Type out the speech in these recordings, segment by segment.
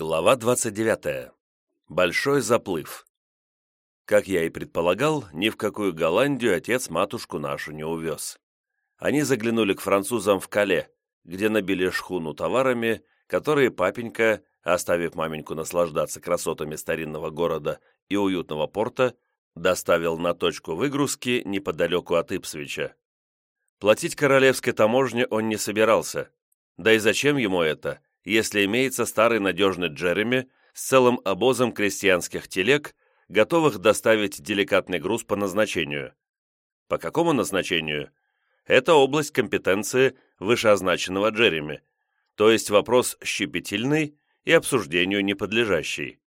Глава 29. Большой заплыв. Как я и предполагал, ни в какую Голландию отец матушку нашу не увез. Они заглянули к французам в Кале, где набили шхуну товарами, которые папенька, оставив маменьку наслаждаться красотами старинного города и уютного порта, доставил на точку выгрузки неподалеку от Ипсвича. Платить королевской таможне он не собирался. Да и зачем ему это, если имеется старый надежный Джереми с целым обозом крестьянских телег, готовых доставить деликатный груз по назначению. По какому назначению? Это область компетенции вышеозначенного Джереми, то есть вопрос щепетильный и обсуждению неподлежащий.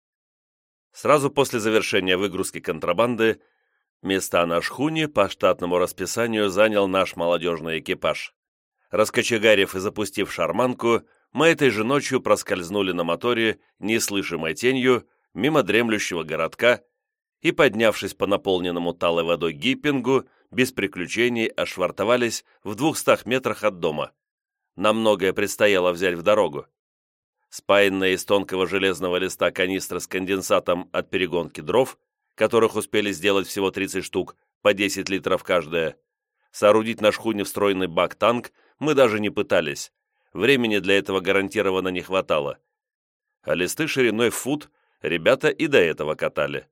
Сразу после завершения выгрузки контрабанды места на шхуне по штатному расписанию занял наш молодежный экипаж. Раскочегарив и запустив шарманку, мы этой же ночью проскользнули на моторе, неслышимой тенью, мимо дремлющего городка и, поднявшись по наполненному талой водой гиппингу, без приключений ошвартовались в двухстах метрах от дома. Нам многое предстояло взять в дорогу. Спаянная из тонкого железного листа канистра с конденсатом от перегонки дров, которых успели сделать всего 30 штук, по 10 литров каждая, соорудить на шхуне встроенный бак-танк мы даже не пытались, времени для этого гарантированно не хватало. А листы шириной в фут ребята и до этого катали.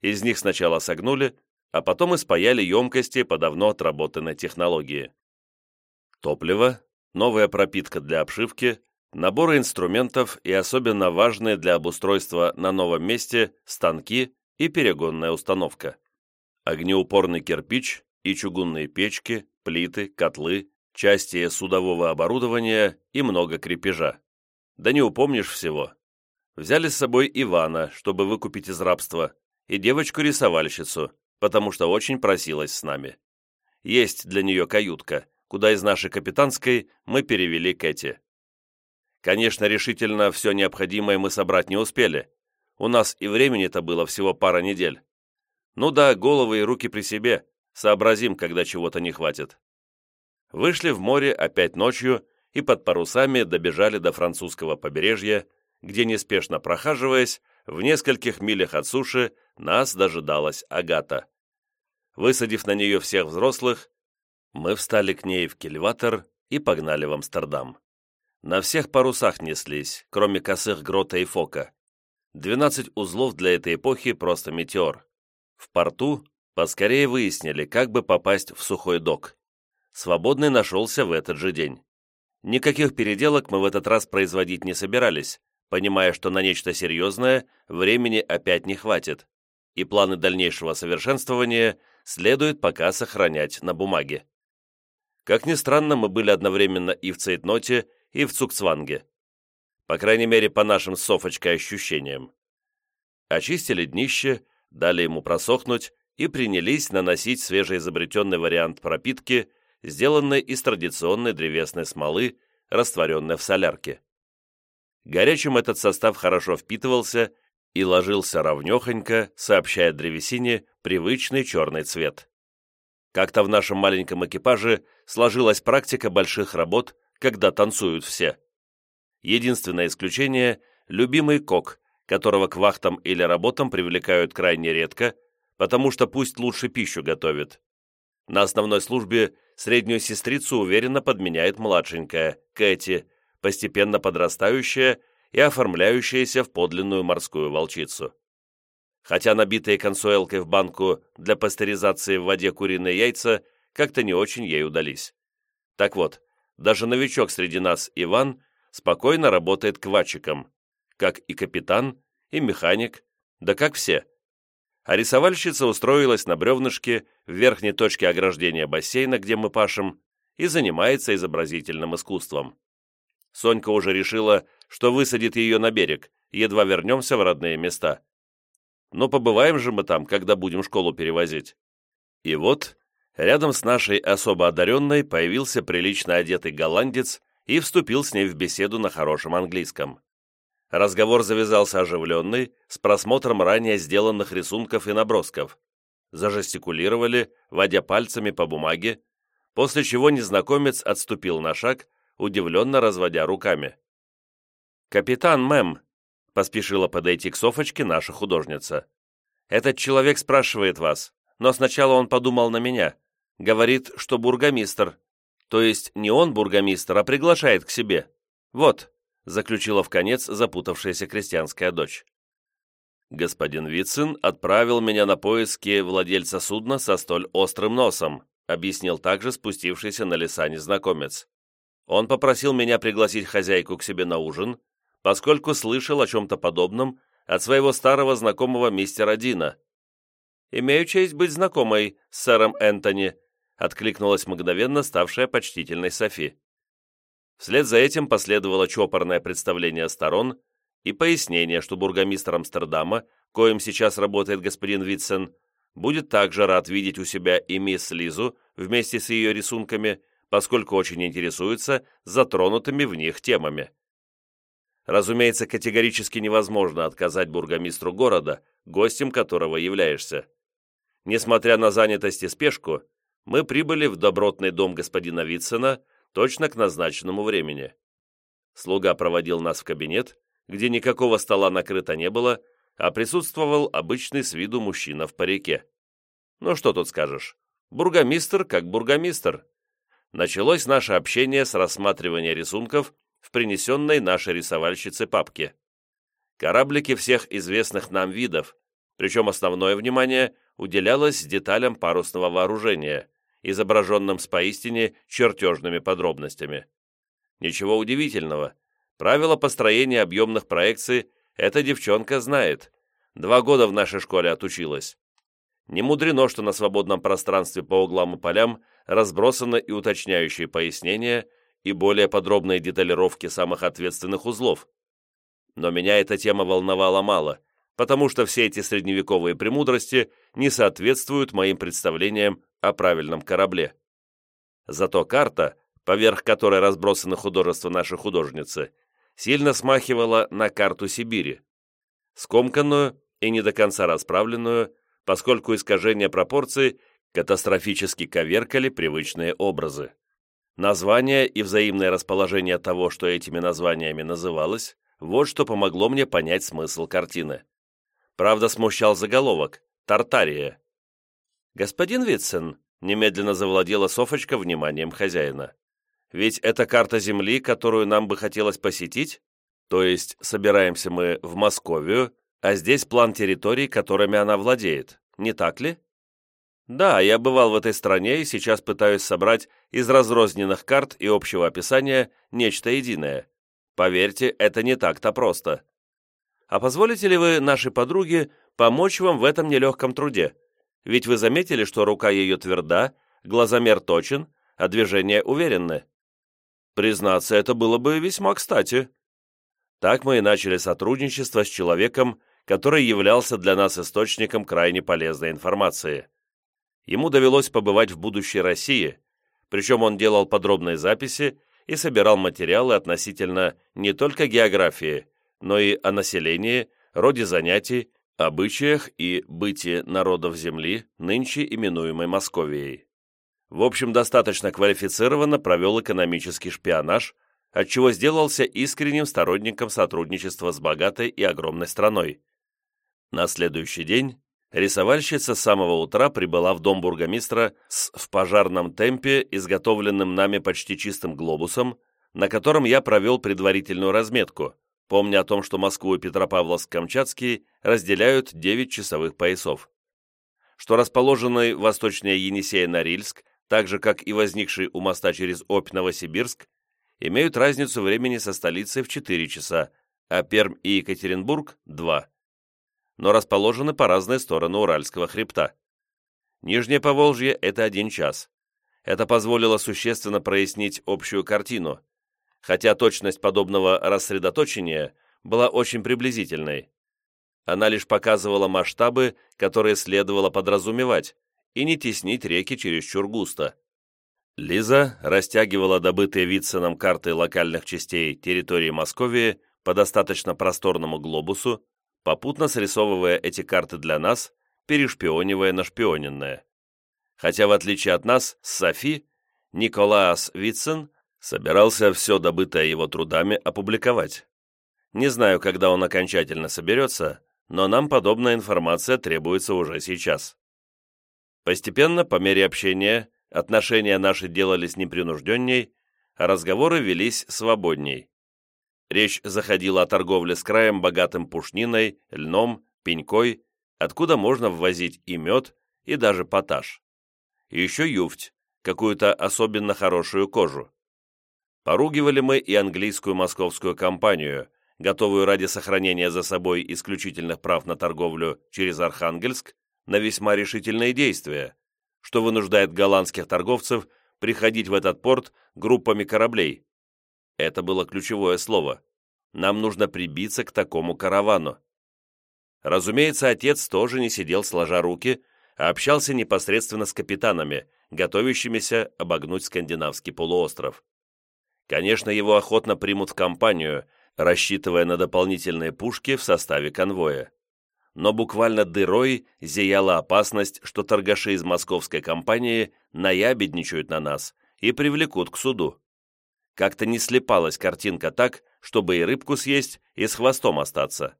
Из них сначала согнули, а потом испаяли емкости по давно отработанной технологии. Топливо, новая пропитка для обшивки, наборы инструментов и особенно важные для обустройства на новом месте станки и перегонная установка. Огнеупорный кирпич и чугунные печки, плиты, котлы, части судового оборудования и много крепежа. Да не упомнишь всего. Взяли с собой Ивана, чтобы выкупить из рабства, и девочку-рисовальщицу, потому что очень просилась с нами. Есть для нее каютка, куда из нашей капитанской мы перевели Кэти. Конечно, решительно все необходимое мы собрать не успели. У нас и времени-то было всего пара недель. Ну да, головы и руки при себе. Сообразим, когда чего-то не хватит вышли в море опять ночью и под парусами добежали до французского побережья, где, неспешно прохаживаясь, в нескольких милях от суши нас дожидалась Агата. Высадив на нее всех взрослых, мы встали к ней в кильватор и погнали в Амстердам. На всех парусах неслись, кроме косых грота и фока. Двенадцать узлов для этой эпохи просто метеор. В порту поскорее выяснили, как бы попасть в сухой док свободный нашелся в этот же день. Никаких переделок мы в этот раз производить не собирались, понимая, что на нечто серьезное времени опять не хватит, и планы дальнейшего совершенствования следует пока сохранять на бумаге. Как ни странно, мы были одновременно и в Цейтноте, и в Цукцванге. По крайней мере, по нашим с Софочкой ощущениям. Очистили днище, дали ему просохнуть и принялись наносить свежеизобретенный вариант пропитки сделанной из традиционной древесной смолы, растворенной в солярке. Горячим этот состав хорошо впитывался и ложился ровнехонько, сообщая древесине привычный черный цвет. Как-то в нашем маленьком экипаже сложилась практика больших работ, когда танцуют все. Единственное исключение – любимый кок, которого к вахтам или работам привлекают крайне редко, потому что пусть лучше пищу готовит. На основной службе среднюю сестрицу уверенно подменяет младшенькая, Кэти, постепенно подрастающая и оформляющаяся в подлинную морскую волчицу. Хотя набитые консуэлкой в банку для пастеризации в воде куриные яйца как-то не очень ей удались. Так вот, даже новичок среди нас, Иван, спокойно работает квачиком, как и капитан, и механик, да как все – а рисовальщица устроилась на бревнышке в верхней точке ограждения бассейна, где мы пашем, и занимается изобразительным искусством. Сонька уже решила, что высадит ее на берег, едва вернемся в родные места. Но побываем же мы там, когда будем школу перевозить. И вот, рядом с нашей особо одаренной появился прилично одетый голландец и вступил с ней в беседу на хорошем английском. Разговор завязался оживленный, с просмотром ранее сделанных рисунков и набросков. Зажестикулировали, водя пальцами по бумаге, после чего незнакомец отступил на шаг, удивленно разводя руками. «Капитан, мэм, поспешила подойти к Софочке наша художница. «Этот человек спрашивает вас, но сначала он подумал на меня. Говорит, что бургомистр. То есть не он бургомистр, а приглашает к себе. Вот», заключила в конец запутавшаяся крестьянская дочь. «Господин Вицин отправил меня на поиски владельца судна со столь острым носом», объяснил также спустившийся на леса незнакомец. «Он попросил меня пригласить хозяйку к себе на ужин, поскольку слышал о чем-то подобном от своего старого знакомого мистера Дина. «Имею честь быть знакомой с сэром Энтони», откликнулась мгновенно ставшая почтительной Софи. Вслед за этим последовало чопорное представление сторон и пояснение, что бургомистр Амстердама, коим сейчас работает господин Витсен, будет также рад видеть у себя и мисс Лизу вместе с ее рисунками, поскольку очень интересуется затронутыми в них темами. Разумеется, категорически невозможно отказать бургомистру города, гостем которого являешься. Несмотря на занятость и спешку, мы прибыли в добротный дом господина Витсена точно к назначенному времени. Слуга проводил нас в кабинет, где никакого стола накрыто не было, а присутствовал обычный с виду мужчина в парике. Ну что тут скажешь, бургомистр как бургомистр. Началось наше общение с рассматривания рисунков в принесенной нашей рисовальщице папке. Кораблики всех известных нам видов, причем основное внимание уделялось деталям парусного вооружения, изображенным с поистине чертежными подробностями. Ничего удивительного. Правила построения объемных проекций эта девчонка знает. Два года в нашей школе отучилась. Не мудрено, что на свободном пространстве по углам и полям разбросаны и уточняющие пояснения, и более подробные деталировки самых ответственных узлов. Но меня эта тема волновала мало, потому что все эти средневековые премудрости не соответствуют моим представлениям о правильном корабле. Зато карта, поверх которой разбросаны художества нашей художницы, сильно смахивала на карту Сибири. Скомканную и не до конца расправленную, поскольку искажения пропорций катастрофически коверкали привычные образы. Название и взаимное расположение того, что этими названиями называлось, вот что помогло мне понять смысл картины. Правда, смущал заголовок «Тартария». «Господин Витцен», — немедленно завладела Софочка вниманием хозяина, «ведь это карта Земли, которую нам бы хотелось посетить? То есть собираемся мы в Московию, а здесь план территорий, которыми она владеет, не так ли?» Да, я бывал в этой стране и сейчас пытаюсь собрать из разрозненных карт и общего описания нечто единое. Поверьте, это не так-то просто. А позволите ли вы нашей подруге помочь вам в этом нелегком труде? Ведь вы заметили, что рука ее тверда, глазомер точен, а движения уверенны. Признаться, это было бы весьма кстати. Так мы и начали сотрудничество с человеком, который являлся для нас источником крайне полезной информации ему довелось побывать в будущей России, причем он делал подробные записи и собирал материалы относительно не только географии, но и о населении, роде занятий, обычаях и бытии народов Земли, нынче именуемой Московией. В общем, достаточно квалифицированно провел экономический шпионаж, отчего сделался искренним сторонником сотрудничества с богатой и огромной страной. На следующий день Рисовальщица с самого утра прибыла в дом бургомистра с в пожарном темпе изготовленным нами почти чистым глобусом, на котором я провел предварительную разметку, помня о том, что Москву и Петропавловск-Камчатский разделяют 9 часовых поясов. Что расположенный восточнее Енисея-Норильск, так же, как и возникший у моста через Обь Новосибирск, имеют разницу времени со столицей в 4 часа, а Пермь и Екатеринбург – 2 но расположены по разные стороны Уральского хребта. Нижнее Поволжье – это один час. Это позволило существенно прояснить общую картину, хотя точность подобного рассредоточения была очень приблизительной. Она лишь показывала масштабы, которые следовало подразумевать, и не теснить реки чересчур густо. Лиза растягивала добытые Витсеном карты локальных частей территории Московии по достаточно просторному глобусу, попутно срисовывая эти карты для нас, перешпионивая нашпионенное. Хотя, в отличие от нас, с Софи, Николас Витцен собирался все добытое его трудами опубликовать. Не знаю, когда он окончательно соберется, но нам подобная информация требуется уже сейчас. Постепенно, по мере общения, отношения наши делались непринужденней, а разговоры велись свободней. Речь заходила о торговле с краем, богатым пушниной, льном, пенькой, откуда можно ввозить и мед, и даже поташ. И еще юфть, какую-то особенно хорошую кожу. Поругивали мы и английскую московскую компанию, готовую ради сохранения за собой исключительных прав на торговлю через Архангельск на весьма решительные действия, что вынуждает голландских торговцев приходить в этот порт группами кораблей. Это было ключевое слово. Нам нужно прибиться к такому каравану. Разумеется, отец тоже не сидел сложа руки, а общался непосредственно с капитанами, готовящимися обогнуть скандинавский полуостров. Конечно, его охотно примут в компанию, рассчитывая на дополнительные пушки в составе конвоя но буквально дырой зияла опасность, что торгаши из московской компании наябедничают на нас и привлекут к суду. Как-то не слепалась картинка так, чтобы и рыбку съесть, и с хвостом остаться.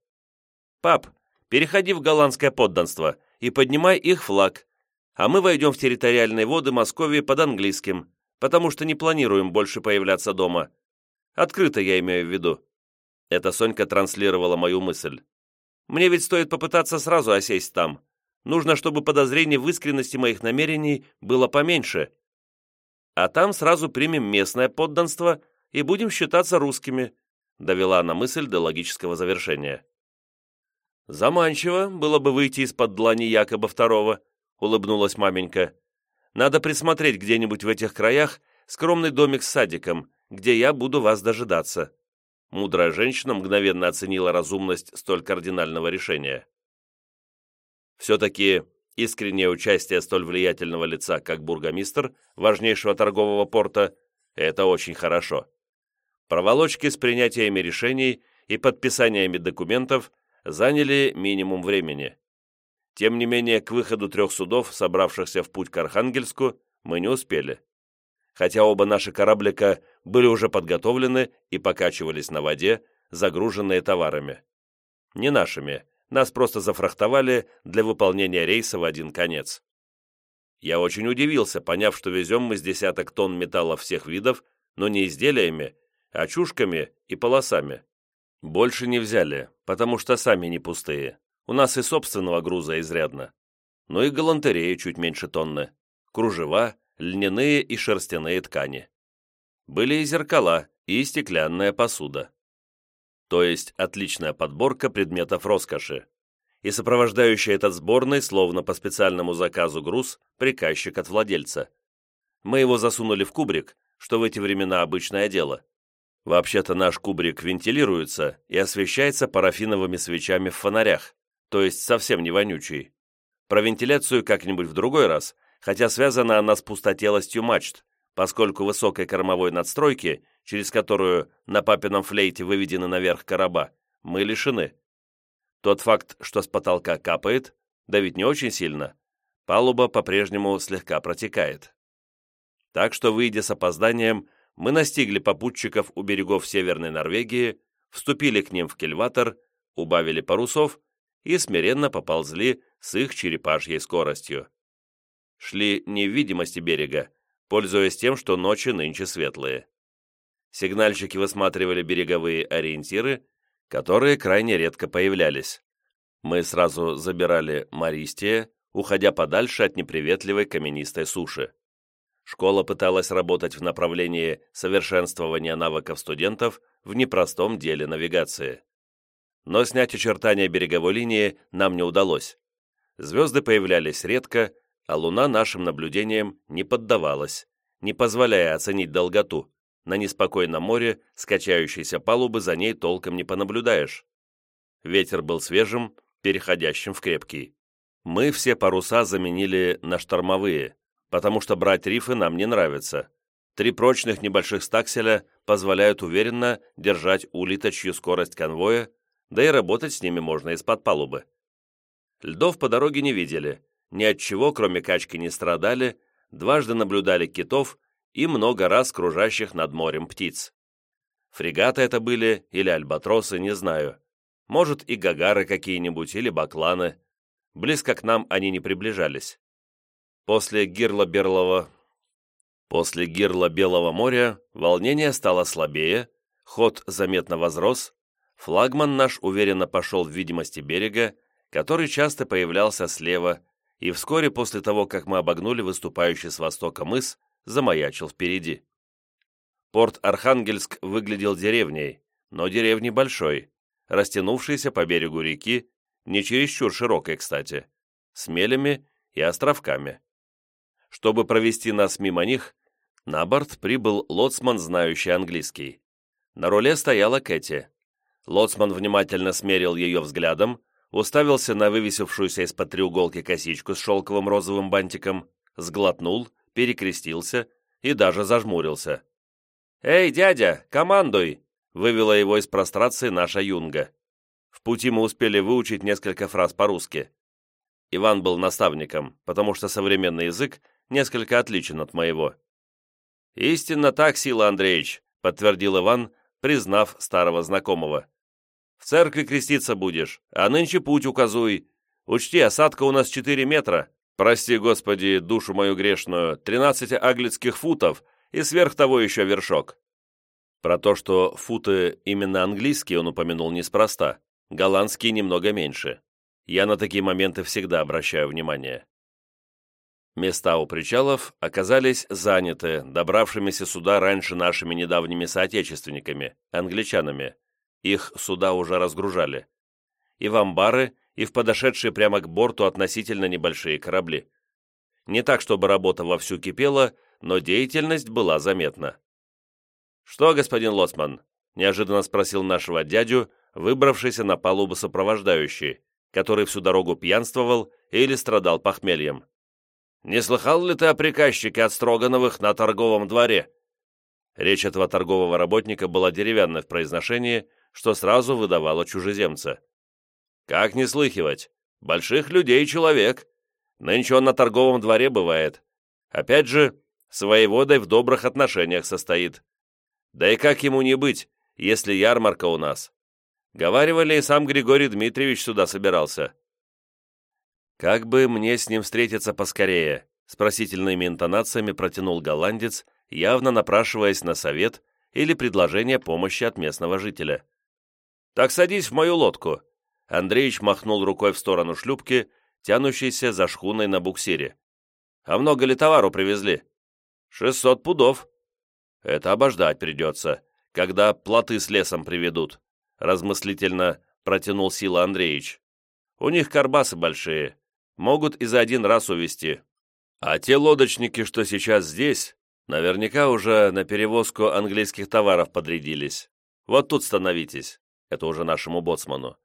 «Пап, переходи в голландское подданство и поднимай их флаг, а мы войдем в территориальные воды Московии под английским, потому что не планируем больше появляться дома. Открыто я имею в виду». Это Сонька транслировала мою мысль. Мне ведь стоит попытаться сразу осесть там. Нужно, чтобы подозрений в искренности моих намерений было поменьше. А там сразу примем местное подданство и будем считаться русскими», довела она мысль до логического завершения. «Заманчиво было бы выйти из-под длани Якоба II», улыбнулась маменька. «Надо присмотреть где-нибудь в этих краях скромный домик с садиком, где я буду вас дожидаться». Мудрая женщина мгновенно оценила разумность столь кардинального решения. Все-таки искреннее участие столь влиятельного лица, как бургомистр важнейшего торгового порта, это очень хорошо. Проволочки с принятиями решений и подписаниями документов заняли минимум времени. Тем не менее, к выходу трех судов, собравшихся в путь к Архангельску, мы не успели хотя оба наши кораблика были уже подготовлены и покачивались на воде, загруженные товарами. Не нашими, нас просто зафрахтовали для выполнения рейса в один конец. Я очень удивился, поняв, что везем мы с десяток тонн металла всех видов, но не изделиями, а чушками и полосами. Больше не взяли, потому что сами не пустые. У нас и собственного груза изрядно. Ну и галантереи чуть меньше тонны. Кружева, льняные и шерстяные ткани. Были и зеркала, и стеклянная посуда. То есть отличная подборка предметов роскоши. И сопровождающий этот сборный, словно по специальному заказу груз, приказчик от владельца. Мы его засунули в кубрик, что в эти времена обычное дело. Вообще-то наш кубрик вентилируется и освещается парафиновыми свечами в фонарях, то есть совсем не вонючий. Про вентиляцию как-нибудь в другой раз, хотя связана она с пустотелостью мачт, поскольку высокой кормовой надстройки, через которую на папином флейте выведены наверх короба, мы лишены. Тот факт, что с потолка капает, да ведь не очень сильно, палуба по-прежнему слегка протекает. Так что, выйдя с опозданием, мы настигли попутчиков у берегов Северной Норвегии, вступили к ним в кельватор, убавили парусов и смиренно поползли с их черепашьей скоростью шли не в видимости берега, пользуясь тем, что ночи нынче светлые. Сигнальщики высматривали береговые ориентиры, которые крайне редко появлялись. Мы сразу забирали Маристия, уходя подальше от неприветливой каменистой суши. Школа пыталась работать в направлении совершенствования навыков студентов в непростом деле навигации. Но снять очертания береговой линии нам не удалось. Звезды появлялись редко, а Луна нашим наблюдениям не поддавалась, не позволяя оценить долготу. На неспокойном море скачающейся палубы за ней толком не понаблюдаешь. Ветер был свежим, переходящим в крепкий. Мы все паруса заменили на штормовые, потому что брать рифы нам не нравится. Три прочных небольших стакселя позволяют уверенно держать улиточью скорость конвоя, да и работать с ними можно из-под палубы. Льдов по дороге не видели, ни от чего, кроме качки, не страдали, дважды наблюдали китов и много раз кружащих над морем птиц. Фрегаты это были или альбатросы, не знаю. Может, и гагары какие-нибудь, или бакланы. Близко к нам они не приближались. После Гирла-Берлова... После Гирла-Белого моря волнение стало слабее, ход заметно возрос, флагман наш уверенно пошел в видимости берега, который часто появлялся слева, и вскоре после того, как мы обогнули выступающий с востока мыс, замаячил впереди. Порт Архангельск выглядел деревней, но деревней большой, растянувшейся по берегу реки, не чересчур широкой, кстати, с мелями и островками. Чтобы провести нас мимо них, на борт прибыл лоцман, знающий английский. На руле стояла Кэти. Лоцман внимательно смерил ее взглядом, уставился на вывесившуюся из-под треуголки косичку с шелковым розовым бантиком, сглотнул, перекрестился и даже зажмурился. «Эй, дядя, командуй!» — вывела его из прострации наша юнга. В пути мы успели выучить несколько фраз по-русски. Иван был наставником, потому что современный язык несколько отличен от моего. «Истинно так, Сила Андреевич», — подтвердил Иван, признав старого знакомого. «В церкви креститься будешь, а нынче путь указуй. Учти, осадка у нас четыре метра. Прости, Господи, душу мою грешную, тринадцать аглицких футов и сверх того еще вершок». Про то, что футы именно английские он упомянул неспроста, голландские немного меньше. Я на такие моменты всегда обращаю внимание. Места у причалов оказались заняты добравшимися сюда раньше нашими недавними соотечественниками, англичанами. Их суда уже разгружали. И в амбары, и в подошедшие прямо к борту относительно небольшие корабли. Не так, чтобы работа вовсю кипела, но деятельность была заметна. «Что, господин Лоцман?» – неожиданно спросил нашего дядю, выбравшийся на палубу сопровождающий, который всю дорогу пьянствовал или страдал похмельем. Не слыхал ли ты о приказчике от Строгановых на торговом дворе?» Речь этого торгового работника была деревянной в произношении, что сразу выдавало чужеземца. «Как не слыхивать? Больших людей человек. Нынче он на торговом дворе бывает. Опять же, с воеводой в добрых отношениях состоит. Да и как ему не быть, если ярмарка у нас? Говаривали, и сам Григорий Дмитриевич сюда собирался. «Как бы мне с ним встретиться поскорее?» с просительными интонациями протянул голландец, явно напрашиваясь на совет или предложение помощи от местного жителя. «Так садись в мою лодку!» Андреич махнул рукой в сторону шлюпки, тянущейся за шхуной на буксире. «А много ли товару привезли?» «Шестьсот пудов». «Это обождать придется, когда плоты с лесом приведут», размыслительно протянул Сила Андреевич. «У них карбасы большие, могут и за один раз увезти. А те лодочники, что сейчас здесь, наверняка уже на перевозку английских товаров подрядились. Вот тут становитесь. Это уже нашему боцману.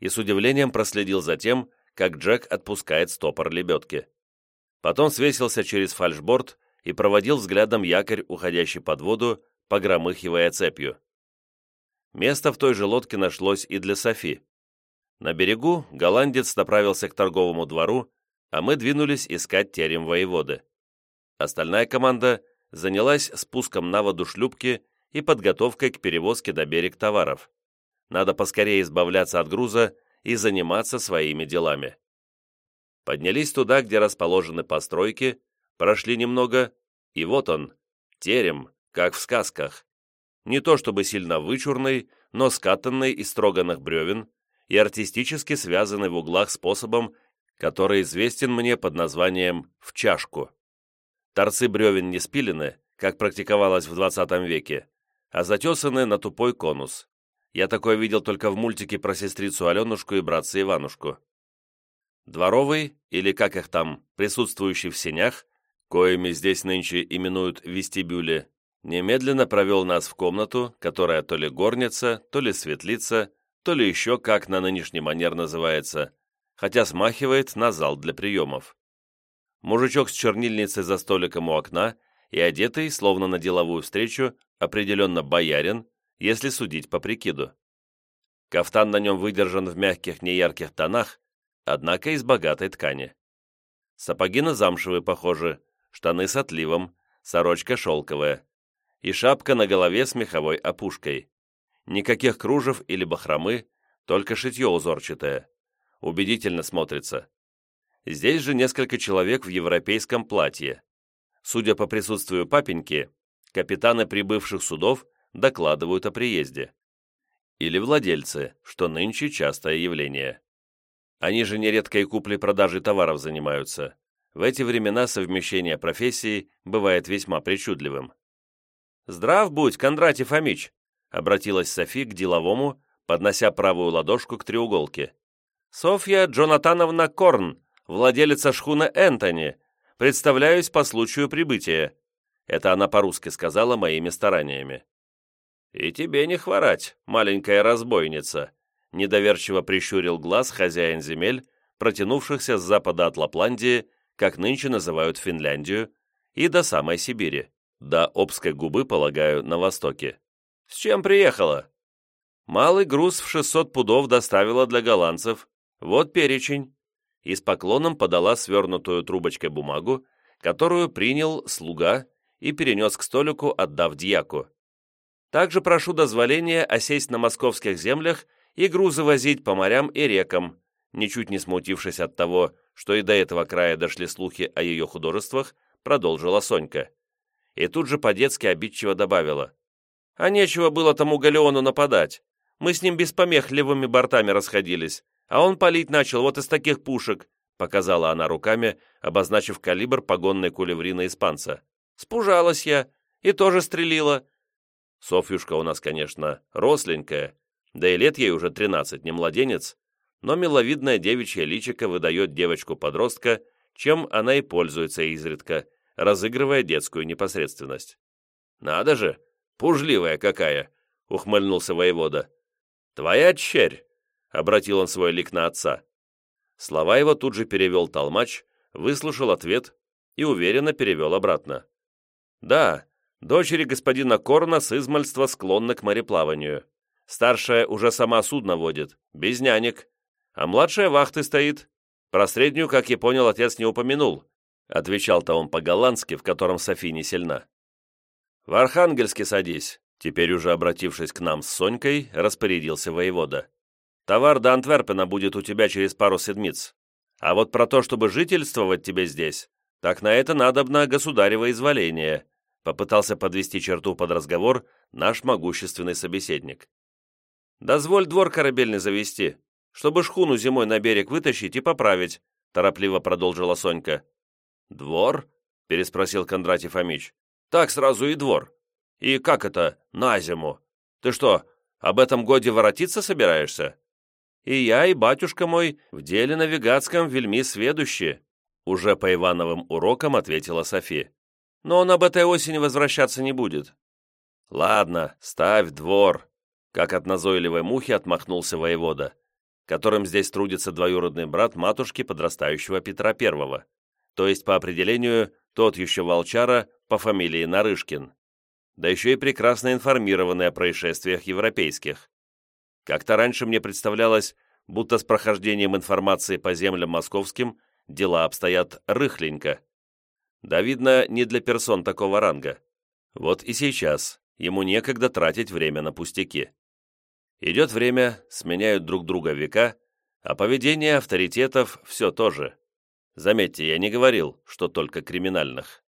И с удивлением проследил за тем, как Джек отпускает стопор лебедки. Потом свесился через фальшборд и проводил взглядом якорь, уходящий под воду, погромыхивая цепью. Место в той же лодке нашлось и для Софи. На берегу голландец направился к торговому двору, а мы двинулись искать терем воеводы. Остальная команда занялась спуском на воду шлюпки и подготовкой к перевозке до берег товаров. Надо поскорее избавляться от груза и заниматься своими делами. Поднялись туда, где расположены постройки, прошли немного, и вот он, терем, как в сказках. Не то чтобы сильно вычурный, но скатанный из строганных бревен, и артистически связаны в углах способом, который известен мне под названием «в чашку». Торцы бревен не спилены, как практиковалось в 20 веке, а затесаны на тупой конус. Я такое видел только в мультике про сестрицу Аленушку и братца Иванушку. Дворовый, или как их там, присутствующий в сенях, коими здесь нынче именуют вестибюли, немедленно провел нас в комнату, которая то ли горница, то ли светлица, то ли еще как на нынешний манер называется, хотя смахивает на зал для приемов. Мужичок с чернильницей за столиком у окна и одетый, словно на деловую встречу, определенно боярин, если судить по прикиду. Кафтан на нем выдержан в мягких неярких тонах, однако из богатой ткани. Сапоги на замшевые похожи, штаны с отливом, сорочка шелковая и шапка на голове с меховой опушкой. Никаких кружев или бахромы, только шитье узорчатое. Убедительно смотрится. Здесь же несколько человек в европейском платье. Судя по присутствию папеньки, капитаны прибывших судов докладывают о приезде. Или владельцы, что нынче частое явление. Они же нередко и куплей-продажей товаров занимаются. В эти времена совмещение профессий бывает весьма причудливым. «Здрав будь, Кондратий Фомич!» — обратилась Софи к деловому, поднося правую ладошку к треуголке. «Софья Джонатановна Корн, владелица шхуны Энтони. Представляюсь по случаю прибытия». Это она по-русски сказала моими стараниями. «И тебе не хворать, маленькая разбойница», — недоверчиво прищурил глаз хозяин земель, протянувшихся с запада от Лапландии, как нынче называют Финляндию, и до самой Сибири. До Обской губы, полагаю, на востоке. С чем приехала? Малый груз в 600 пудов доставила для голландцев. Вот перечень. И с поклоном подала свернутую трубочкой бумагу, которую принял слуга и перенес к столику, отдав дьяку. Также прошу дозволения осесть на московских землях и грузы возить по морям и рекам, ничуть не смутившись от того, что и до этого края дошли слухи о ее художествах, продолжила Сонька и тут же по-детски обидчиво добавила. «А нечего было тому галеону нападать. Мы с ним без помех левыми бортами расходились, а он палить начал вот из таких пушек», показала она руками, обозначив калибр погонной кулеврины испанца. «Спужалась я и тоже стрелила». Софьюшка у нас, конечно, росленькая, да и лет ей уже тринадцать, не младенец, но миловидная девичья личико выдает девочку-подростка, чем она и пользуется изредка, разыгрывая детскую непосредственность. «Надо же, пужливая какая!» — ухмыльнулся воевода. «Твоя черь!» — обратил он свой лик на отца. Слова его тут же перевел толмач, выслушал ответ и уверенно перевел обратно. «Да, дочери господина Корна с измальства склонны к мореплаванию. Старшая уже сама судно водит, без нянек, а младшая вахты стоит. Про среднюю, как я понял, отец не упомянул, Отвечал-то он по-голландски, в котором Софи не сильна. «В Архангельске садись», теперь уже обратившись к нам с Сонькой, распорядился воевода. «Товар до Антверпена будет у тебя через пару седмиц. А вот про то, чтобы жительствовать тебе здесь, так на это надобно государево изволение», попытался подвести черту под разговор наш могущественный собеседник. «Дозволь двор корабельный завести, чтобы шхуну зимой на берег вытащить и поправить», торопливо продолжила Сонька. «Двор?» — переспросил Кондратий Фомич. «Так сразу и двор. И как это на зиму? Ты что, об этом годе воротиться собираешься?» «И я, и батюшка мой в деле навигатском вельми сведущие», уже по Ивановым урокам ответила Софи. «Но он об этой осени возвращаться не будет». «Ладно, ставь двор», как от назойливой мухи отмахнулся воевода, которым здесь трудится двоюродный брат матушки подрастающего Петра Первого то есть по определению тот еще волчара по фамилии Нарышкин, да еще и прекрасно информированный о происшествиях европейских. Как-то раньше мне представлялось, будто с прохождением информации по землям московским дела обстоят рыхленько. Да, видно, не для персон такого ранга. Вот и сейчас ему некогда тратить время на пустяки. Идет время, сменяют друг друга века, а поведение авторитетов все то же. Заметьте, я не говорил, что только криминальных.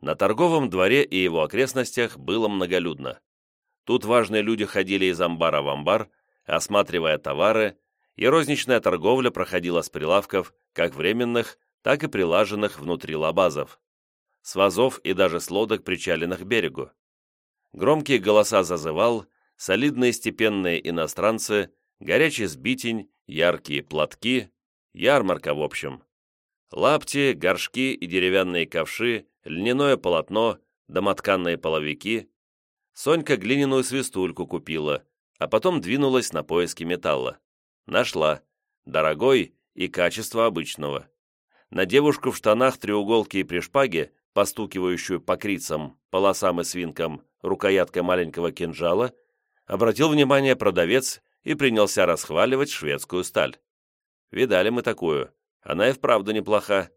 На торговом дворе и его окрестностях было многолюдно. Тут важные люди ходили из амбара в амбар, осматривая товары, и розничная торговля проходила с прилавков, как временных, так и прилаженных внутри лабазов, с вазов и даже с лодок, причаленных к берегу. Громкие голоса зазывал, солидные степенные иностранцы, горячий сбитень, яркие платки, Ярмарка, в общем. Лапти, горшки и деревянные ковши, льняное полотно, домотканные половики. Сонька глиняную свистульку купила, а потом двинулась на поиски металла. Нашла. Дорогой и качество обычного. На девушку в штанах треуголки и при шпаге, постукивающую по крицам, полосам и свинкам, рукояткой маленького кинжала, обратил внимание продавец и принялся расхваливать шведскую сталь. Видали мы такую. Она и вправду неплоха.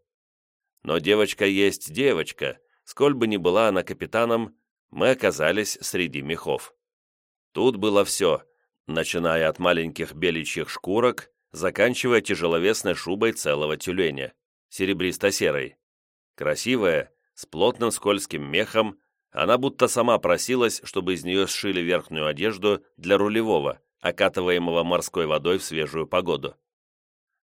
Но девочка есть девочка. Сколь бы ни была она капитаном, мы оказались среди мехов. Тут было все, начиная от маленьких беличьих шкурок, заканчивая тяжеловесной шубой целого тюленя, серебристо-серой. Красивая, с плотным скользким мехом, она будто сама просилась, чтобы из нее сшили верхнюю одежду для рулевого, окатываемого морской водой в свежую погоду.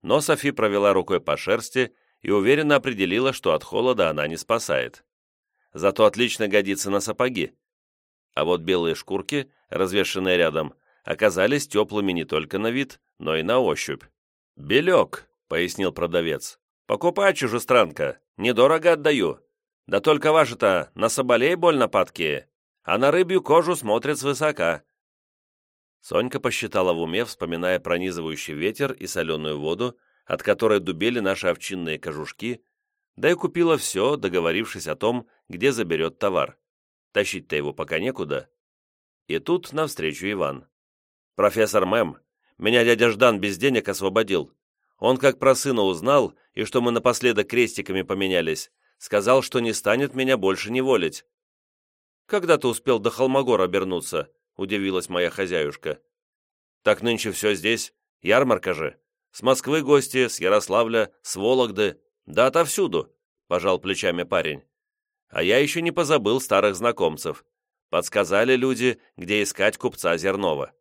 Но Софи провела рукой по шерсти и уверенно определила, что от холода она не спасает. Зато отлично годится на сапоги. А вот белые шкурки, развешанные рядом, оказались теплыми не только на вид, но и на ощупь. «Белек», — пояснил продавец. «Покупай, чужестранка, недорого отдаю. Да только ваши-то на соболей больно падкие, а на рыбью кожу смотрят свысока». Сонька посчитала в уме, вспоминая пронизывающий ветер и соленую воду, от которой дубели наши овчинные кожушки, да и купила все, договорившись о том, где заберет товар. Тащить-то его пока некуда. И тут навстречу Иван. «Профессор Мэм, меня дядя Ждан без денег освободил. Он как про сына узнал, и что мы напоследок крестиками поменялись, сказал, что не станет меня больше неволить». «Когда ты успел до Холмогора обернуться?» — удивилась моя хозяюшка. «Так нынче все здесь, ярмарка же. С Москвы гости, с Ярославля, с Вологды, да отовсюду», — пожал плечами парень. «А я еще не позабыл старых знакомцев. Подсказали люди, где искать купца Зернова».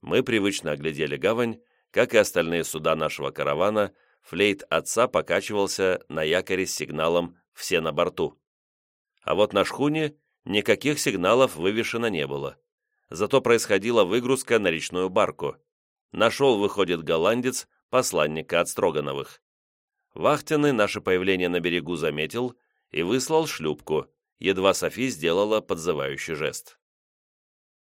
Мы привычно оглядели гавань, как и остальные суда нашего каравана, флейт отца покачивался на якоре с сигналом «Все на борту». А вот на шхуне никаких сигналов вывешено не было. Зато происходила выгрузка на речную барку. Нашел, выходит, голландец, посланника от Строгановых. Вахтенный наше появление на берегу заметил и выслал шлюпку, едва Софи сделала подзывающий жест.